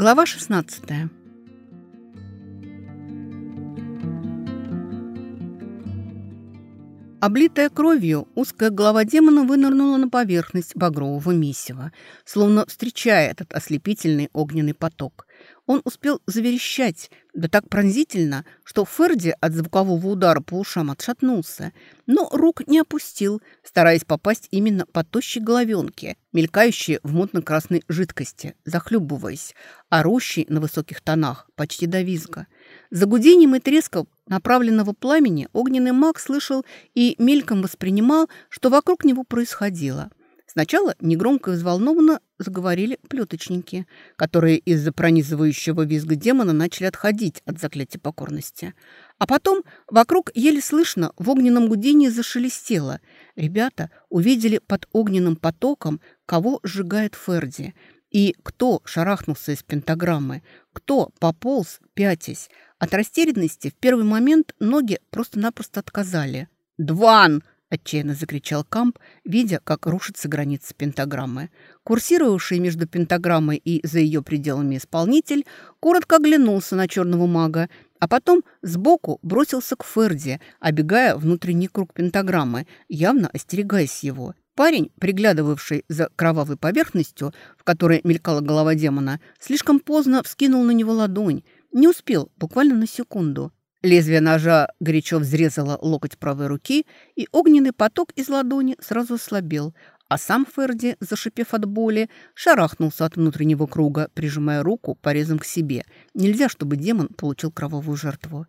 Глава 16. Облитая кровью, узкая голова демона вынырнула на поверхность багрового месива, словно встречая этот ослепительный огненный поток. Он успел заверещать, да так пронзительно, что Ферди от звукового удара по ушам отшатнулся, но рук не опустил, стараясь попасть именно по тощей головенке, мелькающей в мутно-красной жидкости, захлюбываясь, орущей на высоких тонах, почти до визга. За гудением и треском направленного пламени огненный маг слышал и мельком воспринимал, что вокруг него происходило – Сначала негромко и взволнованно заговорили плеточники, которые из-за пронизывающего визга демона начали отходить от заклятия покорности. А потом вокруг еле слышно в огненном гудении зашелестело. Ребята увидели под огненным потоком, кого сжигает Ферди. И кто шарахнулся из пентаграммы, кто пополз, пятясь. От растерянности в первый момент ноги просто-напросто отказали. «Дван!» Отчаянно закричал Камп, видя, как рушится граница пентаграммы. Курсировавший между пентаграммой и за ее пределами исполнитель коротко оглянулся на черного мага, а потом сбоку бросился к Ферди, обегая внутренний круг пентаграммы, явно остерегаясь его. Парень, приглядывавший за кровавой поверхностью, в которой мелькала голова демона, слишком поздно вскинул на него ладонь. Не успел, буквально на секунду. Лезвие ножа горячо взрезало локоть правой руки, и огненный поток из ладони сразу ослабел, а сам Ферди, зашипев от боли, шарахнулся от внутреннего круга, прижимая руку порезом к себе. Нельзя, чтобы демон получил кровавую жертву.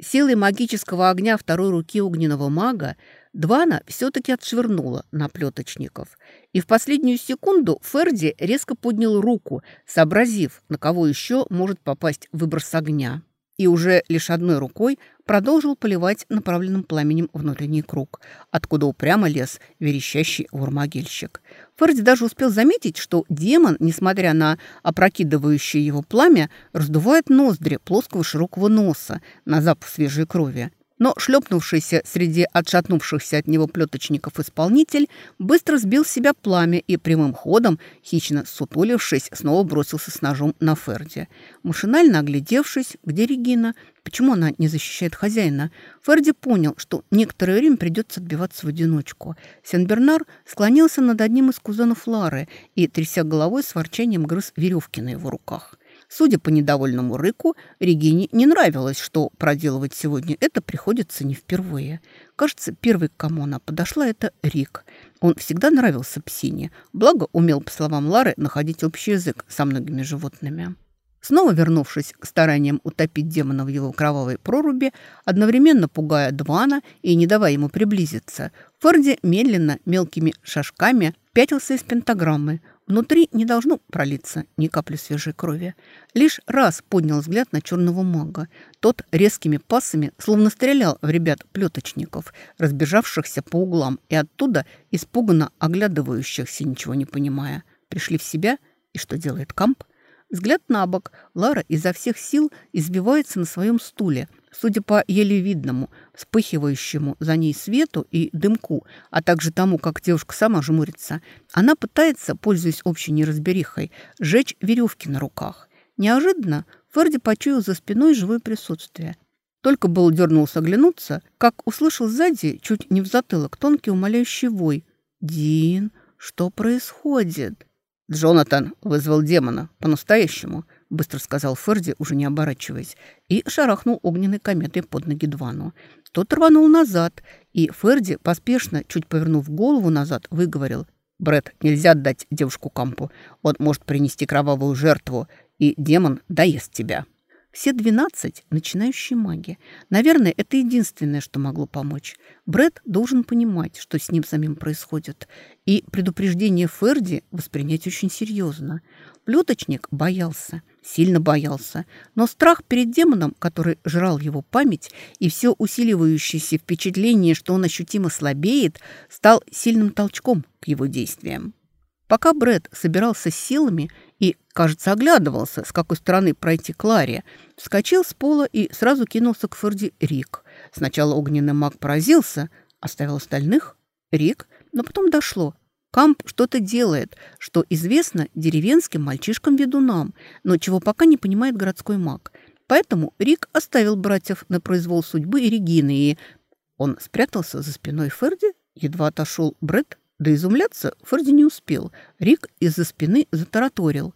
Силой магического огня второй руки огненного мага Двана все-таки отшвырнула на плеточников. И в последнюю секунду Ферди резко поднял руку, сообразив, на кого еще может попасть выброс огня и уже лишь одной рукой продолжил поливать направленным пламенем внутренний круг, откуда упрямо лез верещащий урмогильщик. Ферди даже успел заметить, что демон, несмотря на опрокидывающее его пламя, раздувает ноздри плоского широкого носа на запах свежей крови. Но шлепнувшийся среди отшатнувшихся от него плеточников исполнитель быстро сбил себя пламя и прямым ходом, хищно сутулившись, снова бросился с ножом на Ферди. Машинально оглядевшись, где Регина, почему она не защищает хозяина, Ферди понял, что некоторое время придется отбиваться в одиночку. Сен-Бернар склонился над одним из кузенов Лары и, тряся головой, с ворчанием грыз веревки на его руках. Судя по недовольному рыку, Регине не нравилось, что проделывать сегодня это приходится не впервые. Кажется, первый, к кому она подошла, это Рик. Он всегда нравился Псине, благо умел, по словам Лары, находить общий язык со многими животными. Снова вернувшись к стараниям утопить демона в его кровавой проруби, одновременно пугая Двана и не давая ему приблизиться, Форди медленно, мелкими шажками пятился из пентаграммы, Внутри не должно пролиться ни капли свежей крови. Лишь раз поднял взгляд на черного мага. Тот резкими пасами словно стрелял в ребят-плеточников, разбежавшихся по углам и оттуда испуганно оглядывающихся, ничего не понимая. Пришли в себя, и что делает Камп? Взгляд на бок. Лара изо всех сил избивается на своем стуле – Судя по еле видному, вспыхивающему за ней свету и дымку, а также тому, как девушка сама жмурится, она пытается, пользуясь общей неразберихой, сжечь веревки на руках. Неожиданно Ферди почуял за спиной живое присутствие. Только был дернулся оглянуться, как услышал сзади, чуть не в затылок, тонкий умоляющий вой. «Дин, что происходит?» «Джонатан вызвал демона. По-настоящему», — быстро сказал Ферди, уже не оборачиваясь, и шарахнул огненной кометой под ноги Двану. Тот рванул назад, и Ферди, поспешно, чуть повернув голову назад, выговорил. «Брэд, нельзя отдать девушку Кампу. Он может принести кровавую жертву, и демон доест тебя». Все двенадцать начинающие маги. Наверное, это единственное, что могло помочь. Бред должен понимать, что с ним самим происходит, и предупреждение Ферди воспринять очень серьезно. Плюточник боялся, сильно боялся, но страх перед демоном, который жрал его память, и все усиливающееся впечатление, что он ощутимо слабеет, стал сильным толчком к его действиям. Пока Бред собирался силами и, кажется, оглядывался, с какой стороны пройти Кларе, вскочил с пола и сразу кинулся к Ферди Рик. Сначала огненный маг поразился, оставил остальных. Рик, но потом дошло. Камп что-то делает, что известно деревенским мальчишкам-ведунам, но чего пока не понимает городской маг. Поэтому Рик оставил братьев на произвол судьбы и Регины, и он спрятался за спиной Ферди, едва отошел Бред, да изумляться Ферди не успел. Рик из-за спины затараторил.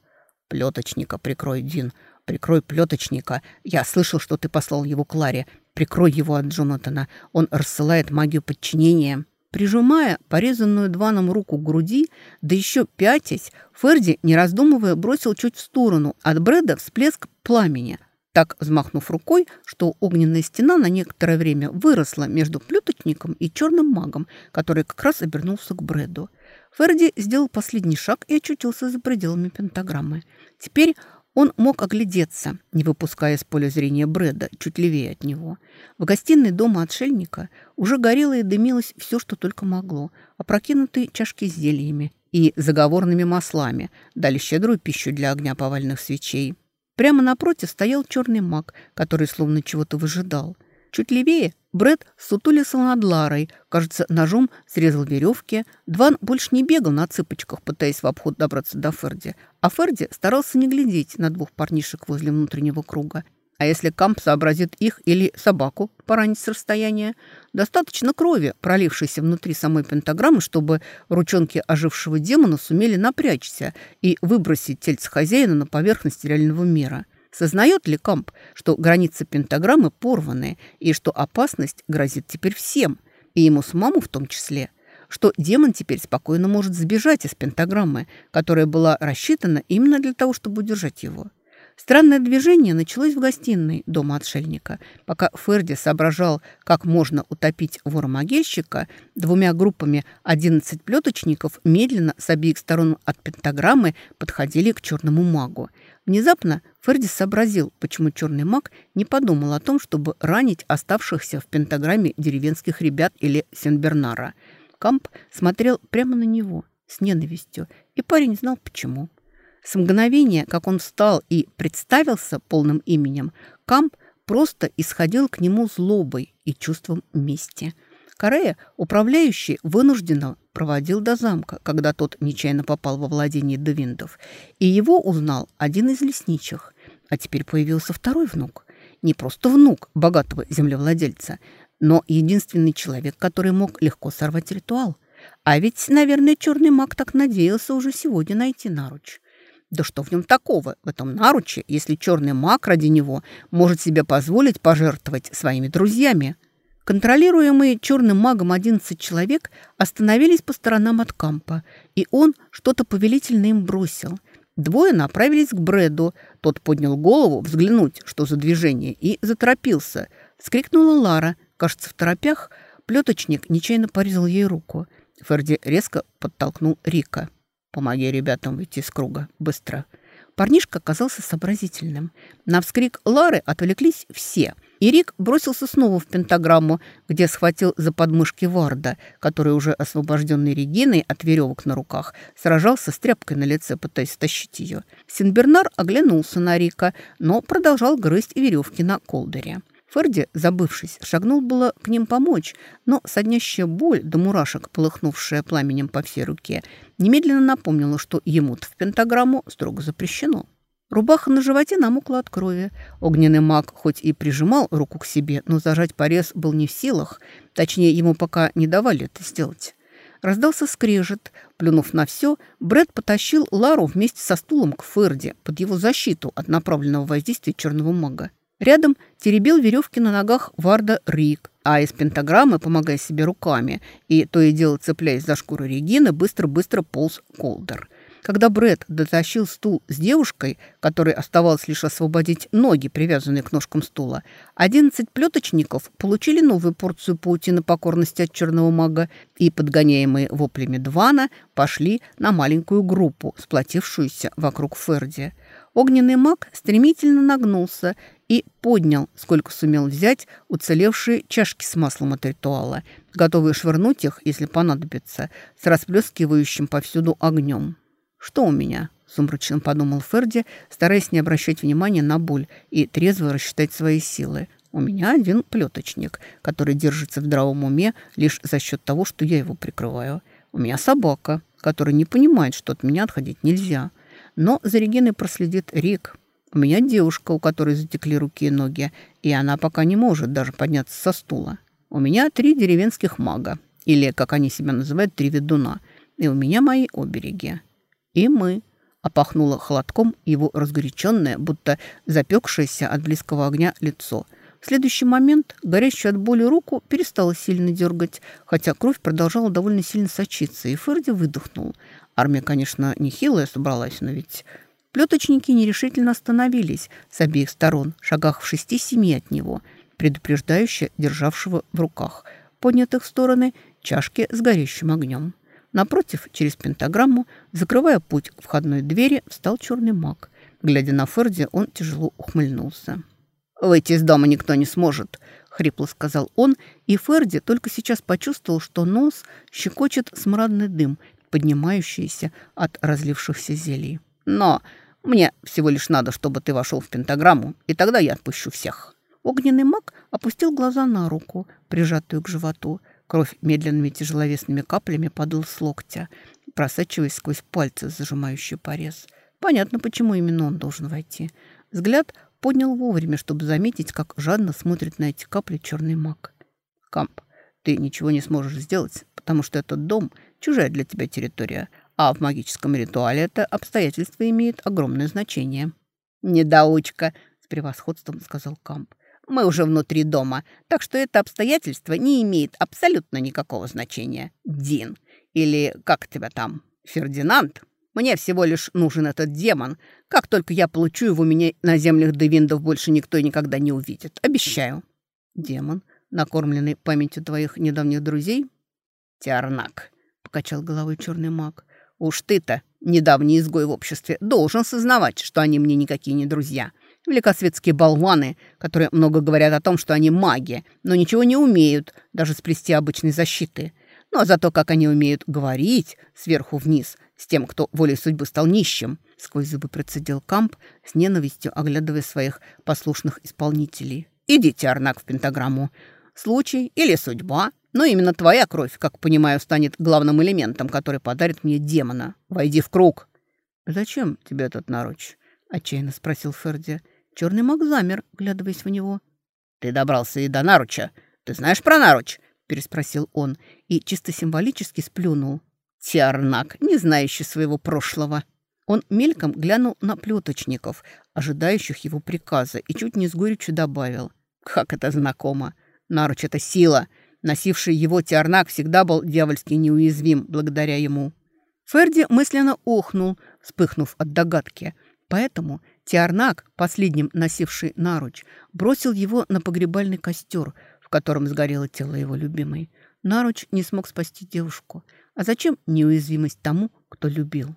«Плеточника прикрой, Дин, прикрой плеточника. Я слышал, что ты послал его Кларе. Прикрой его от Джонатана. Он рассылает магию подчинения». Прижимая порезанную Дваном руку к груди, да еще пятясь, Ферди, не раздумывая, бросил чуть в сторону от Брэда всплеск пламени, так взмахнув рукой, что огненная стена на некоторое время выросла между плюточником и черным магом, который как раз обернулся к Брэду. Ферди сделал последний шаг и очутился за пределами пентаграммы. Теперь он мог оглядеться, не выпуская из поля зрения Брэда, чуть левее от него. В гостиной дома отшельника уже горело и дымилось все, что только могло. Опрокинутые чашки с зельями и заговорными маслами дали щедрую пищу для огня повальных свечей. Прямо напротив стоял черный маг, который словно чего-то выжидал. Чуть левее Брэд сутулился над Ларой, кажется, ножом срезал веревки. Дван больше не бегал на цыпочках, пытаясь в обход добраться до Ферди. А Ферди старался не глядеть на двух парнишек возле внутреннего круга. А если Камп сообразит их или собаку поранить с расстояния? Достаточно крови, пролившейся внутри самой пентаграммы, чтобы ручонки ожившего демона сумели напрячься и выбросить тельце хозяина на поверхность реального мира. Сознает ли Камп, что границы пентаграммы порваны и что опасность грозит теперь всем, и ему с маму в том числе? Что демон теперь спокойно может сбежать из пентаграммы, которая была рассчитана именно для того, чтобы удержать его? Странное движение началось в гостиной дома отшельника. Пока Ферди соображал, как можно утопить вора-могильщика, двумя группами 11 плеточников медленно с обеих сторон от пентаграммы подходили к черному магу. Внезапно Ферди сообразил, почему черный маг не подумал о том, чтобы ранить оставшихся в пентаграмме деревенских ребят или Сенбернара. Камп смотрел прямо на него с ненавистью, и парень знал почему. С мгновения, как он встал и представился полным именем, Камп просто исходил к нему злобой и чувством мести. Корея, управляющий, вынужденно проводил до замка, когда тот нечаянно попал во владение Девиндов, и его узнал один из лесничих. А теперь появился второй внук. Не просто внук богатого землевладельца, но единственный человек, который мог легко сорвать ритуал. А ведь, наверное, черный маг так надеялся уже сегодня найти наруч. Да что в нем такого, в этом наруче, если черный маг ради него может себе позволить пожертвовать своими друзьями? Контролируемые черным магом 11 человек остановились по сторонам от кампа, и он что-то повелительно им бросил. Двое направились к Брэду. Тот поднял голову взглянуть, что за движение, и заторопился. Скрикнула Лара. Кажется, в торопях плеточник нечаянно порезал ей руку. Ферди резко подтолкнул Рика. Помоги ребятам выйти из круга. Быстро. Парнишка оказался сообразительным. На вскрик Лары отвлеклись все. И Рик бросился снова в пентаграмму, где схватил за подмышки Варда, который, уже освобожденный Региной от веревок на руках, сражался с тряпкой на лице, пытаясь стащить ее. Синбернар оглянулся на Рика, но продолжал грызть веревки на колдере. Ферди, забывшись, шагнул было к ним помочь, но соднящая боль до мурашек, полыхнувшая пламенем по всей руке, немедленно напомнила, что ему-то в пентаграмму строго запрещено. Рубаха на животе намокла от крови. Огненный маг хоть и прижимал руку к себе, но зажать порез был не в силах. Точнее, ему пока не давали это сделать. Раздался скрежет. Плюнув на все, Брэд потащил Лару вместе со стулом к Ферди под его защиту от направленного воздействия черного мага. Рядом теребил веревки на ногах Варда Рик, а из пентаграммы, помогая себе руками и то и дело цепляясь за шкуру Регины, быстро-быстро полз Колдер. Когда Бред дотащил стул с девушкой, которой оставалось лишь освободить ноги, привязанные к ножкам стула, одиннадцать плеточников получили новую порцию паутины покорности от черного мага и, подгоняемые воплями Двана, пошли на маленькую группу, сплотившуюся вокруг Ферди. Огненный маг стремительно нагнулся и поднял, сколько сумел взять, уцелевшие чашки с маслом от ритуала, готовые швырнуть их, если понадобится, с расплескивающим повсюду огнем. «Что у меня?» – сумрачно подумал Ферди, стараясь не обращать внимания на боль и трезво рассчитать свои силы. «У меня один плеточник, который держится в здравом уме лишь за счет того, что я его прикрываю. У меня собака, который не понимает, что от меня отходить нельзя. Но за Региной проследит Рик. У меня девушка, у которой затекли руки и ноги, и она пока не может даже подняться со стула. У меня три деревенских мага, или, как они себя называют, три ведуна. И у меня мои обереги. И мы. Опахнуло холодком его разгоряченное, будто запекшееся от близкого огня лицо. В следующий момент горящую от боли руку перестала сильно дергать, хотя кровь продолжала довольно сильно сочиться, и Ферди выдохнул. Армия, конечно, нехилая собралась, но ведь... Плеточники нерешительно остановились с обеих сторон, шагах в шести-семи от него, предупреждающе державшего в руках, поднятых в стороны чашки с горящим огнем. Напротив, через пентаграмму, закрывая путь к входной двери, встал черный маг. Глядя на Ферди, он тяжело ухмыльнулся. «Выйти из дома никто не сможет», — хрипло сказал он, и Ферди только сейчас почувствовал, что нос щекочет смрадный дым, поднимающийся от разлившихся зелий. «Но мне всего лишь надо, чтобы ты вошел в пентаграмму, и тогда я отпущу всех». Огненный маг опустил глаза на руку, прижатую к животу, — Кровь медленными тяжеловесными каплями падала с локтя, просачиваясь сквозь пальцы, зажимающие порез. Понятно, почему именно он должен войти. Взгляд поднял вовремя, чтобы заметить, как жадно смотрит на эти капли черный маг. «Камп, ты ничего не сможешь сделать, потому что этот дом — чужая для тебя территория, а в магическом ритуале это обстоятельство имеет огромное значение». «Недоучка», — с превосходством сказал Камп. Мы уже внутри дома, так что это обстоятельство не имеет абсолютно никакого значения. Дин. Или как тебя там? Фердинанд? Мне всего лишь нужен этот демон. Как только я получу его, меня на землях Девиндов больше никто никогда не увидит. Обещаю. Демон, накормленный памятью твоих недавних друзей? Тиарнак, покачал головой черный маг. Уж ты-то, недавний изгой в обществе, должен сознавать, что они мне никакие не друзья. — Великосветские болваны, которые много говорят о том, что они маги, но ничего не умеют, даже сплести обычной защиты. Ну а зато как они умеют говорить сверху вниз с тем, кто волей судьбы стал нищим, сквозь зубы процедил Камп, с ненавистью оглядывая своих послушных исполнителей. «Идите, Арнак, в пентаграмму. Случай или судьба, но именно твоя кровь, как понимаю, станет главным элементом, который подарит мне демона. Войди в круг». «Зачем тебе этот наруч?» — отчаянно спросил Ферди. Черный маг замер, глядываясь в него. «Ты добрался и до наруча. Ты знаешь про наруч?» – переспросил он и чисто символически сплюнул. «Тиарнак, не знающий своего прошлого». Он мельком глянул на плеточников, ожидающих его приказа, и чуть не с горечью добавил. «Как это знакомо! Наруч — это сила! Носивший его Тиарнак всегда был дьявольски неуязвим благодаря ему». Ферди мысленно охнул, вспыхнув от догадки. Поэтому Тиарнак, последним носивший наруч, бросил его на погребальный костер, в котором сгорело тело его любимой. Наруч не смог спасти девушку. А зачем неуязвимость тому, кто любил?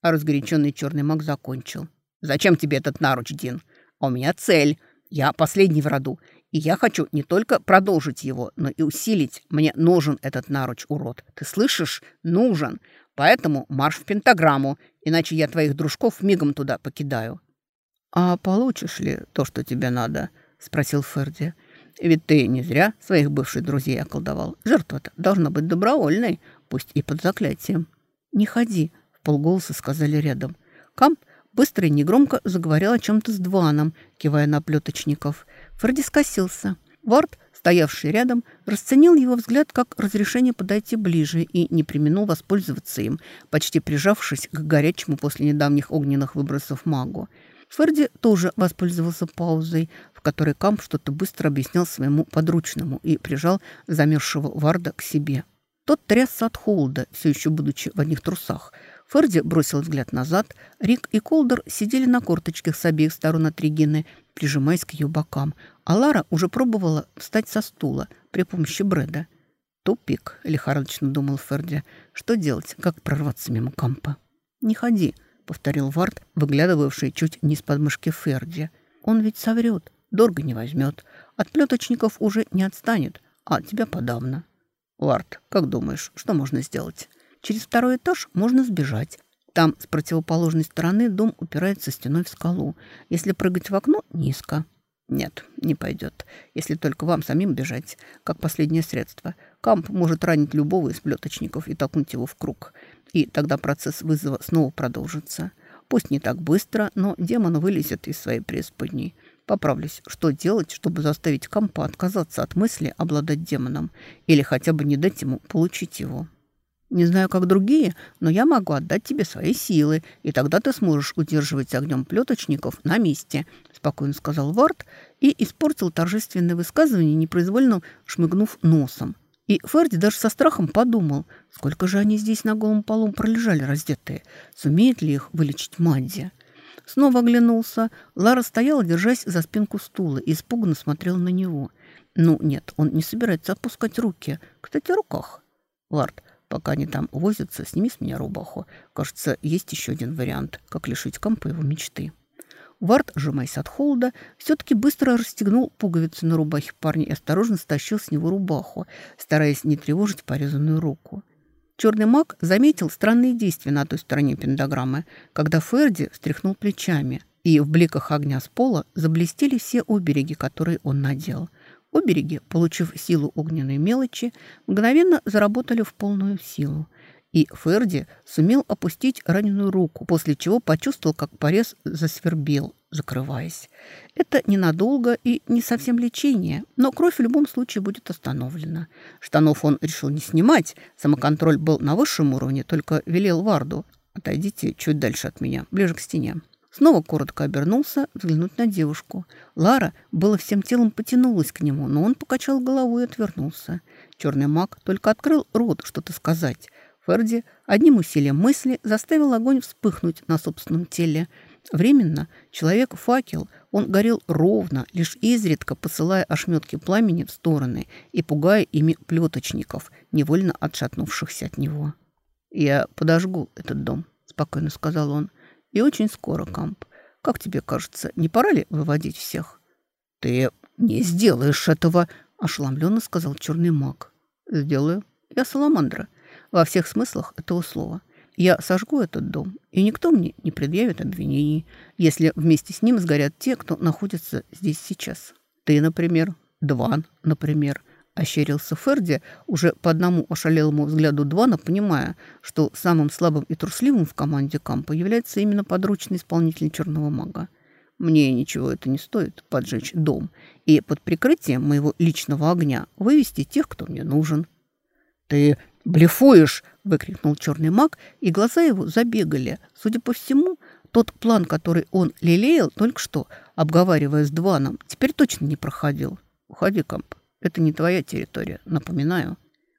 А разгоряченный черный маг закончил. «Зачем тебе этот наруч, Дин? А у меня цель. Я последний в роду. И я хочу не только продолжить его, но и усилить. Мне нужен этот наруч, урод. Ты слышишь? Нужен. Поэтому марш в пентаграмму, иначе я твоих дружков мигом туда покидаю». «А получишь ли то, что тебе надо?» — спросил Ферди. «Ведь ты не зря своих бывших друзей околдовал. Жертва-то должна быть добровольной, пусть и под заклятием». «Не ходи», — в полголоса сказали рядом. Камп быстро и негромко заговорил о чем-то с Дваном, кивая на плеточников. Ферди скосился. Вард, стоявший рядом, расценил его взгляд как разрешение подойти ближе и не применил воспользоваться им, почти прижавшись к горячему после недавних огненных выбросов магу. Ферди тоже воспользовался паузой, в которой Камп что-то быстро объяснял своему подручному и прижал замерзшего Варда к себе. Тот трясся от холода, все еще будучи в одних трусах. Ферди бросил взгляд назад. Рик и Колдер сидели на корточках с обеих сторон от Регины, прижимаясь к ее бокам. А Лара уже пробовала встать со стула при помощи Брэда. «Тупик», — лихорадочно думал Ферди. «Что делать? Как прорваться мимо Кампа?» «Не ходи», повторил Вард, выглядывавший чуть не с подмышки Ферди. «Он ведь соврет, дорого не возьмет. От плеточников уже не отстанет, а от тебя подавно». «Вард, как думаешь, что можно сделать?» «Через второй этаж можно сбежать. Там с противоположной стороны дом упирается стеной в скалу. Если прыгать в окно, низко». «Нет, не пойдет. Если только вам самим бежать, как последнее средство. Камп может ранить любого из плеточников и толкнуть его в круг. и тогда процесс вызова снова продолжится. Пусть не так быстро, но демон вылезет из своей преисподней. Поправлюсь, что делать, чтобы заставить Кампа отказаться от мысли обладать демоном или хотя бы не дать ему получить его. Не знаю, как другие, но я могу отдать тебе свои силы, и тогда ты сможешь удерживать огнем плеточников на месте», – спокойно сказал Вард и испортил торжественное высказывание, непроизвольно шмыгнув носом. И Ферди даже со страхом подумал, сколько же они здесь на голом полу пролежали раздетые, сумеет ли их вылечить Мадди. Снова оглянулся. Лара стояла, держась за спинку стула, и испуганно смотрела на него. Ну, нет, он не собирается отпускать руки. Кстати, о руках. Лард, пока они там возятся, сними с меня рубаху. Кажется, есть еще один вариант, как лишить компа его мечты. Вард, сжимаясь от холода, все-таки быстро расстегнул пуговицы на рубахе парня и осторожно стащил с него рубаху, стараясь не тревожить порезанную руку. Черный маг заметил странные действия на той стороне пентаграммы, когда Ферди встряхнул плечами, и в бликах огня с пола заблестели все обереги, которые он надел. Обереги, получив силу огненной мелочи, мгновенно заработали в полную силу. И Ферди сумел опустить раненую руку, после чего почувствовал, как порез засвербел, закрываясь. Это ненадолго и не совсем лечение, но кровь в любом случае будет остановлена. Штанов он решил не снимать, самоконтроль был на высшем уровне, только велел Варду «Отойдите чуть дальше от меня, ближе к стене». Снова коротко обернулся, взглянуть на девушку. Лара было всем телом потянулась к нему, но он покачал головой и отвернулся. Черный маг только открыл рот что-то сказать. Ферди одним усилием мысли заставил огонь вспыхнуть на собственном теле – Временно человек-факел, он горел ровно, лишь изредка посылая ошметки пламени в стороны и пугая ими плеточников, невольно отшатнувшихся от него. «Я подожгу этот дом», — спокойно сказал он. «И очень скоро, Камп. Как тебе кажется, не пора ли выводить всех?» «Ты не сделаешь этого», — ошеломленно сказал черный маг. «Сделаю. Я саламандра. Во всех смыслах этого слова. Я сожгу этот дом, и никто мне не предъявит обвинений, если вместе с ним сгорят те, кто находится здесь сейчас. Ты, например, Дван, например, ощерился Ферди, уже по одному ошалелому взгляду Двана, понимая, что самым слабым и трусливым в команде Кампа является именно подручный исполнитель черного мага. Мне ничего это не стоит поджечь дом и под прикрытием моего личного огня вывести тех, кто мне нужен. «Ты блефуешь!» – выкрикнул черный маг, и глаза его забегали. Судя по всему, тот план, который он лелеял только что, обговаривая с Дваном, теперь точно не проходил. «Уходи, Камп, это не твоя территория, напоминаю».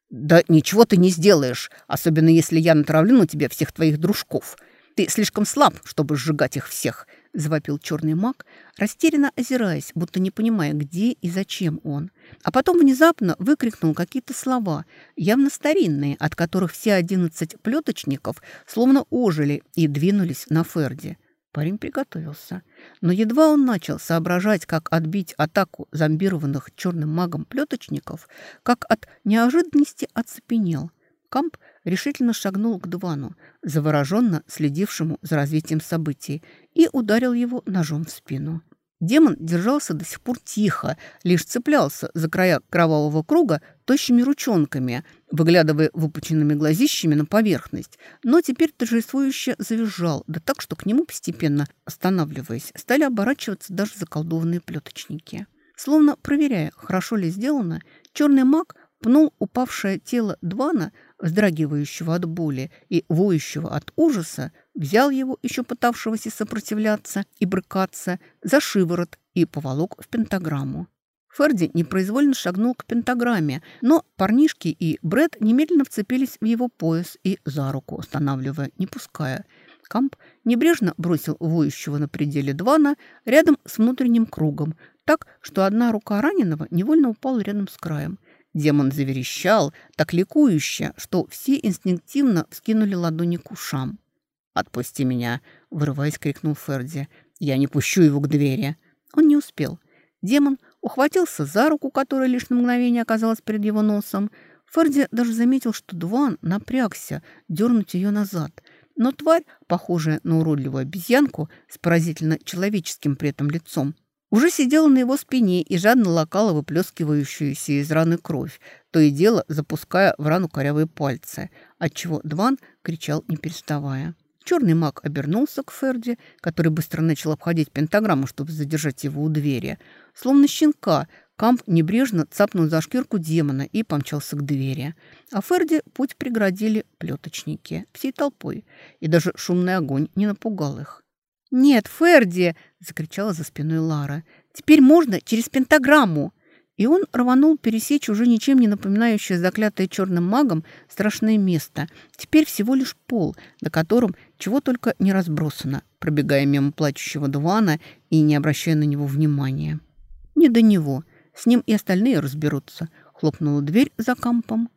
«Да ничего ты не сделаешь, особенно если я натравлю на тебя всех твоих дружков. Ты слишком слаб, чтобы сжигать их всех. — завопил черный маг, растерянно озираясь, будто не понимая, где и зачем он. А потом внезапно выкрикнул какие-то слова, явно старинные, от которых все одиннадцать плеточников словно ожили и двинулись на Ферди. Парень приготовился. Но едва он начал соображать, как отбить атаку зомбированных черным магом плеточников, как от неожиданности оцепенел. Камп решительно шагнул к Двану, завороженно следившему за развитием событий, и ударил его ножом в спину. Демон держался до сих пор тихо, лишь цеплялся за края кровавого круга тощими ручонками, выглядывая выпученными глазищами на поверхность, но теперь торжествующе завизжал, да так, что к нему постепенно, останавливаясь, стали оборачиваться даже заколдованные плеточники. Словно проверяя, хорошо ли сделано, черный маг пнул упавшее тело Двана вздрагивающего от боли и воющего от ужаса, взял его, еще пытавшегося сопротивляться и брыкаться, за шиворот и поволок в пентаграмму. Ферди непроизвольно шагнул к пентаграмме, но парнишки и Бред немедленно вцепились в его пояс и за руку, останавливая, не пуская. Камп небрежно бросил воющего на пределе Двана рядом с внутренним кругом, так, что одна рука раненого невольно упала рядом с краем – Демон заверещал, так ликующе, что все инстинктивно вскинули ладони к ушам. «Отпусти меня!» — вырываясь, крикнул Ферди. «Я не пущу его к двери!» Он не успел. Демон ухватился за руку, которая лишь на мгновение оказалась перед его носом. Ферди даже заметил, что Дуан напрягся дернуть ее назад. Но тварь, похожая на уродливую обезьянку с поразительно человеческим при этом лицом, уже сидела на его спине и жадно лакала выплескивающуюся из раны кровь, то и дело запуская в рану корявые пальцы, отчего Дван кричал не переставая. Черный маг обернулся к Ферди, который быстро начал обходить пентаграмму, чтобы задержать его у двери. Словно щенка, Камп небрежно цапнул за шкирку демона и помчался к двери. А Ферди путь преградили плеточники всей толпой, и даже шумный огонь не напугал их. «Нет, Ферди!» – закричала за спиной Лара. «Теперь можно через пентаграмму!» И он рванул пересечь уже ничем не напоминающее заклятое черным магом страшное место. Теперь всего лишь пол, на котором чего только не разбросано, пробегая мимо плачущего Дуана и не обращая на него внимания. Не до него. С ним и остальные разберутся. Хлопнула дверь за кампом.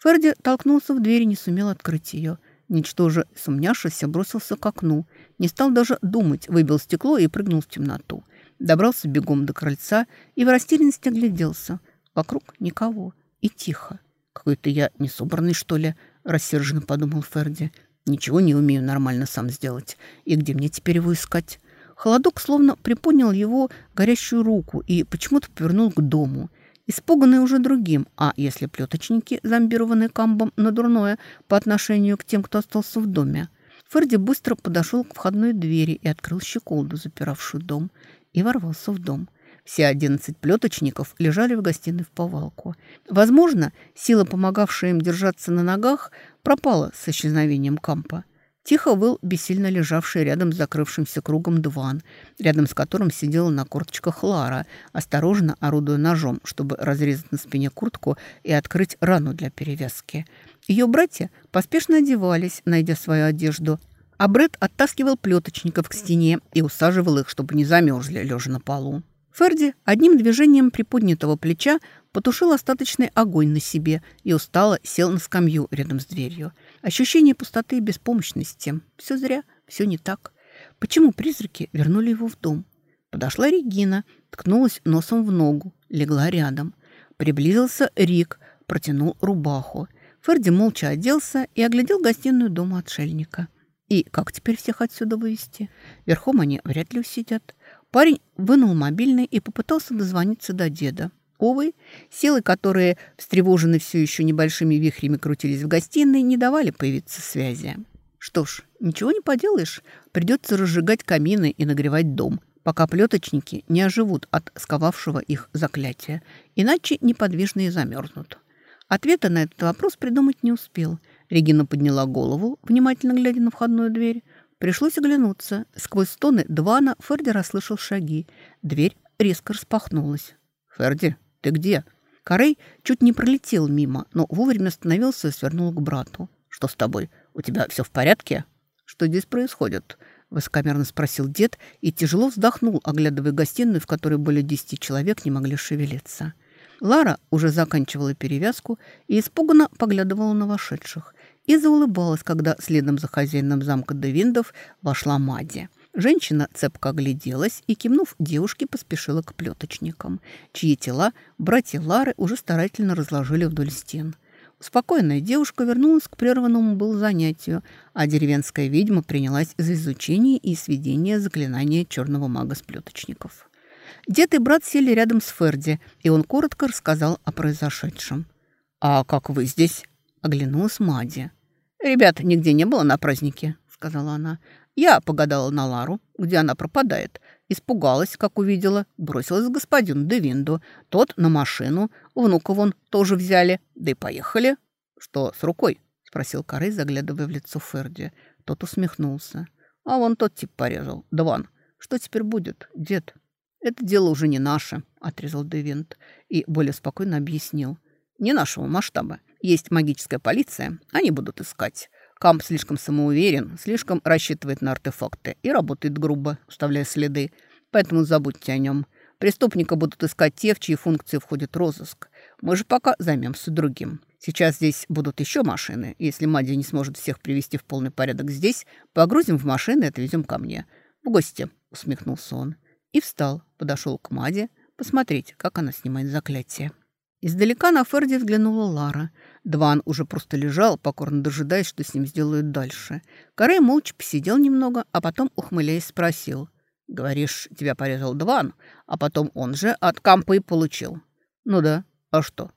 Ферди толкнулся в дверь и не сумел открыть ее. Ничтоже сумняшися бросился к окну. Не стал даже думать, выбил стекло и прыгнул в темноту. Добрался бегом до крыльца и в растерянности огляделся. Вокруг никого. И тихо. «Какой-то я несобранный, что ли?» – рассерженно подумал Ферди. «Ничего не умею нормально сам сделать. И где мне теперь его искать?» Холодок словно приподнял его горящую руку и почему-то повернул к дому. Испуганный уже другим, а если плеточники, зомбированные камбом на дурное по отношению к тем, кто остался в доме. Ферди быстро подошел к входной двери и открыл щеколду, запиравшую дом и ворвался в дом. Все одиннадцать плеточников лежали в гостиной в повалку. Возможно, сила, помогавшая им держаться на ногах, пропала с исчезновением кампа. Тихо выл бессильно лежавший рядом с закрывшимся кругом диван, рядом с которым сидела на корточках Лара, осторожно орудуя ножом, чтобы разрезать на спине куртку и открыть рану для перевязки. Ее братья поспешно одевались, найдя свою одежду – а Бред оттаскивал плеточников к стене и усаживал их, чтобы не замерзли, лежа на полу. Ферди одним движением приподнятого плеча потушил остаточный огонь на себе и устало сел на скамью рядом с дверью. Ощущение пустоты и беспомощности. Все зря, все не так. Почему призраки вернули его в дом? Подошла Регина, ткнулась носом в ногу, легла рядом. Приблизился Рик, протянул рубаху. Ферди молча оделся и оглядел гостиную дома отшельника. И как теперь всех отсюда вывести? Верхом они вряд ли усидят. Парень вынул мобильный и попытался дозвониться до деда. Увы, силы, которые встревожены все еще небольшими вихрями крутились в гостиной, не давали появиться связи. Что ж, ничего не поделаешь. Придется разжигать камины и нагревать дом, пока плеточники не оживут от сковавшего их заклятия. Иначе неподвижные замерзнут. Ответа на этот вопрос придумать не успел – Регина подняла голову, внимательно глядя на входную дверь. Пришлось оглянуться. Сквозь стоны Двана Ферди расслышал шаги. Дверь резко распахнулась. «Ферди, ты где?» Карей чуть не пролетел мимо, но вовремя остановился и свернул к брату. «Что с тобой? У тебя все в порядке?» «Что здесь происходит?» Высокомерно спросил дед и тяжело вздохнул, оглядывая гостиную, в которой более десяти человек не могли шевелиться. Лара уже заканчивала перевязку и испуганно поглядывала на вошедших и заулыбалась, когда следом за хозяином замка Девиндов вошла Мади. Женщина цепко огляделась и, кивнув девушке, поспешила к плеточникам, чьи тела братья Лары уже старательно разложили вдоль стен. Успокоенная девушка вернулась к прерванному был занятию, а деревенская ведьма принялась за изучение и сведение заклинания черного мага с плеточников. Дед и брат сели рядом с Ферди, и он коротко рассказал о произошедшем. «А как вы здесь?» Оглянулась Мади. «Ребят нигде не было на празднике», — сказала она. «Я погадала на Лару, где она пропадает. Испугалась, как увидела, бросилась к господину Девинду. Тот на машину, внука вон тоже взяли, да и поехали». «Что с рукой?» — спросил Корей, заглядывая в лицо Ферди. Тот усмехнулся. «А вон тот тип порезал. Дван. Что теперь будет, дед?» «Это дело уже не наше», — отрезал Девинт и более спокойно объяснил. «Не нашего масштаба. Есть магическая полиция, они будут искать. Камп слишком самоуверен, слишком рассчитывает на артефакты и работает грубо, оставляя следы. Поэтому забудьте о нем. Преступника будут искать те, в чьи функции входит розыск. Мы же пока займемся другим. Сейчас здесь будут еще машины. Если Мадия не сможет всех привести в полный порядок здесь, погрузим в машины и отвезем ко мне. В гости, усмехнулся он. И встал, подошел к Маде, посмотреть, как она снимает заклятие. Издалека на Ферди взглянула Лара. Дван уже просто лежал, покорно дожидаясь, что с ним сделают дальше. Карей молча посидел немного, а потом, ухмыляясь, спросил. «Говоришь, тебя порезал Дван, а потом он же от Кампа и получил». «Ну да. А что?»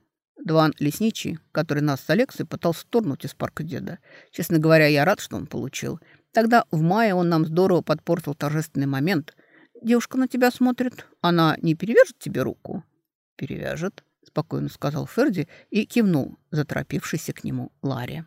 Дван Лесничий, который нас с Алексой пытался турнуть из парка деда. Честно говоря, я рад, что он получил. Тогда в мае он нам здорово подпортил торжественный момент. Девушка на тебя смотрит. Она не перевяжет тебе руку? Перевяжет, спокойно сказал Ферди и кивнул заторопившийся к нему Ларе.